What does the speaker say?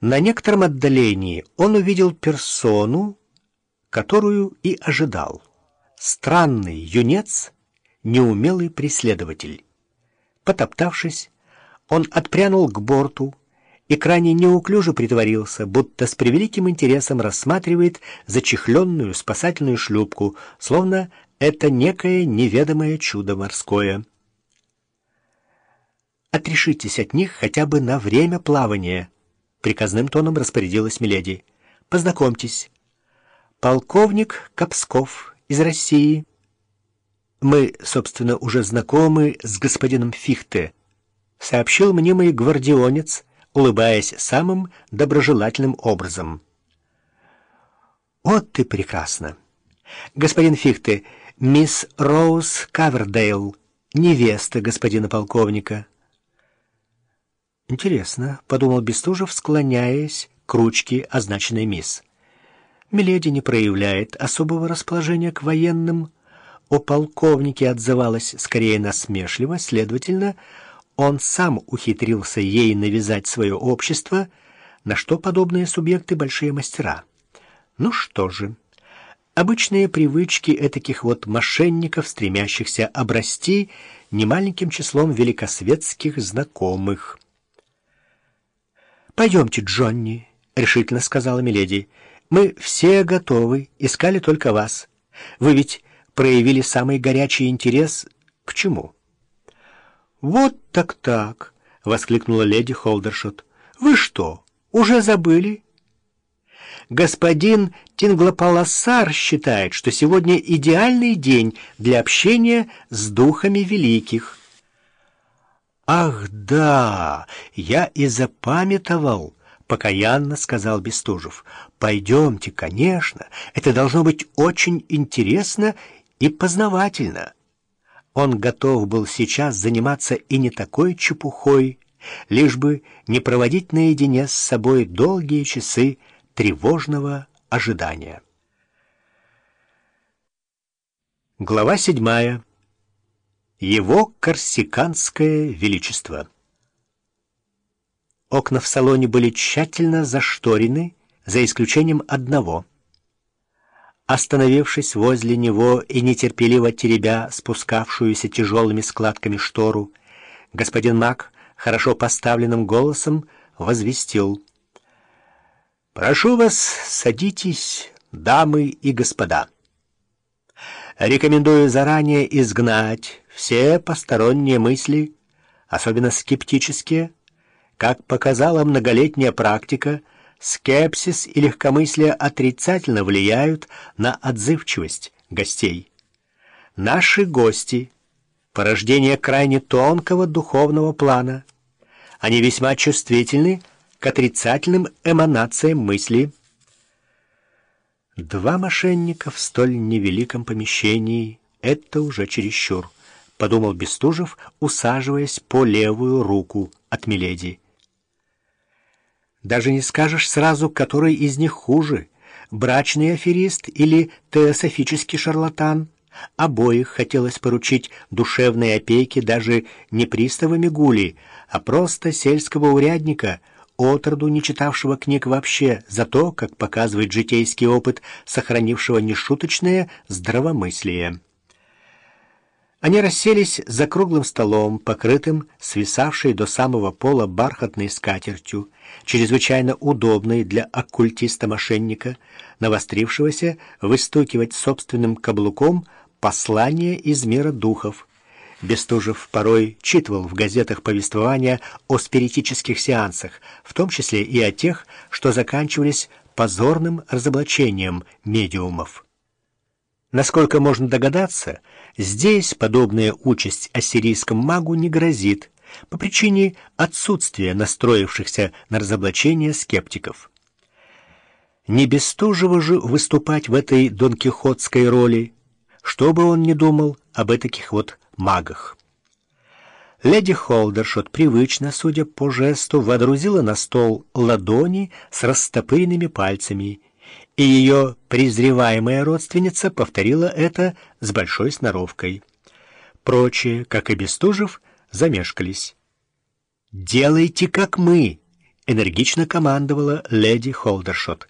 На некотором отдалении он увидел персону, которую и ожидал. Странный юнец, неумелый преследователь. Потоптавшись, он отпрянул к борту и крайне неуклюже притворился, будто с превеликим интересом рассматривает зачехленную спасательную шлюпку, словно это некое неведомое чудо морское. «Отрешитесь от них хотя бы на время плавания», — приказным тоном распорядилась Миледи. «Познакомьтесь. Полковник Капсков из России». «Мы, собственно, уже знакомы с господином Фихте», — сообщил мнимый гвардионец, улыбаясь самым доброжелательным образом. «Вот ты прекрасно! Господин Фихте, мисс Роуз Кавердейл, невеста господина полковника». «Интересно», — подумал Бестужев, склоняясь к ручке означенной мисс. «Миледи не проявляет особого расположения к военным, о полковнике отзывалась скорее насмешливо, следовательно, он сам ухитрился ей навязать свое общество, на что подобные субъекты большие мастера. Ну что же, обычные привычки этаких вот мошенников, стремящихся обрасти немаленьким числом великосветских знакомых. «Пойдемте, Джонни», — решительно сказала Миледи. «Мы все готовы, искали только вас. Вы ведь проявили самый горячий интерес к чему? «Вот так-так!» — воскликнула леди Холдершот. «Вы что, уже забыли?» Господин Тинглополосар считает, что сегодня идеальный день для общения с духами великих. «Ах, да! Я и запамятовал!» — покаянно сказал Бестужев. «Пойдемте, конечно. Это должно быть очень интересно и познавательно. Он готов был сейчас заниматься и не такой чепухой, лишь бы не проводить наедине с собой долгие часы тревожного ожидания. Глава седьмая. Его корсиканское величество. Окна в салоне были тщательно зашторены, за исключением одного — Остановившись возле него и нетерпеливо теребя спускавшуюся тяжелыми складками штору, господин Мак хорошо поставленным голосом возвестил. «Прошу вас, садитесь, дамы и господа. Рекомендую заранее изгнать все посторонние мысли, особенно скептические, как показала многолетняя практика — скепсис и легкомыслие отрицательно влияют на отзывчивость гостей. Наши гости — порождение крайне тонкого духовного плана. Они весьма чувствительны к отрицательным эманациям мысли. Два мошенника в столь невеликом помещении — это уже чересчур, — подумал Бестужев, усаживаясь по левую руку от Миледи. Даже не скажешь сразу, который из них хуже, брачный аферист или теософический шарлатан. Обоих хотелось поручить душевной опеке даже не приставами гули, а просто сельского урядника, отроду не читавшего книг вообще, за то, как показывает житейский опыт, сохранившего нешуточное здравомыслие. Они расселись за круглым столом, покрытым свисавшей до самого пола бархатной скатертью, чрезвычайно удобной для оккультиста-мошенника, навострившегося выстукивать собственным каблуком послание из мира духов. Бестужев порой читывал в газетах повествования о спиритических сеансах, в том числе и о тех, что заканчивались позорным разоблачением медиумов. Насколько можно догадаться, здесь подобная участь ассирийскому магу не грозит по причине отсутствия настроившихся на разоблачение скептиков. Не Бестужево же выступать в этой донкихотской роли, что бы он ни думал об этих вот магах. Леди Холдершот привычно, судя по жесту, водрузила на стол ладони с растопыренными пальцами и ее презреваемая родственница повторила это с большой сноровкой. Прочие, как и Бестужев, замешкались. «Делайте, как мы!» — энергично командовала леди Холдершот.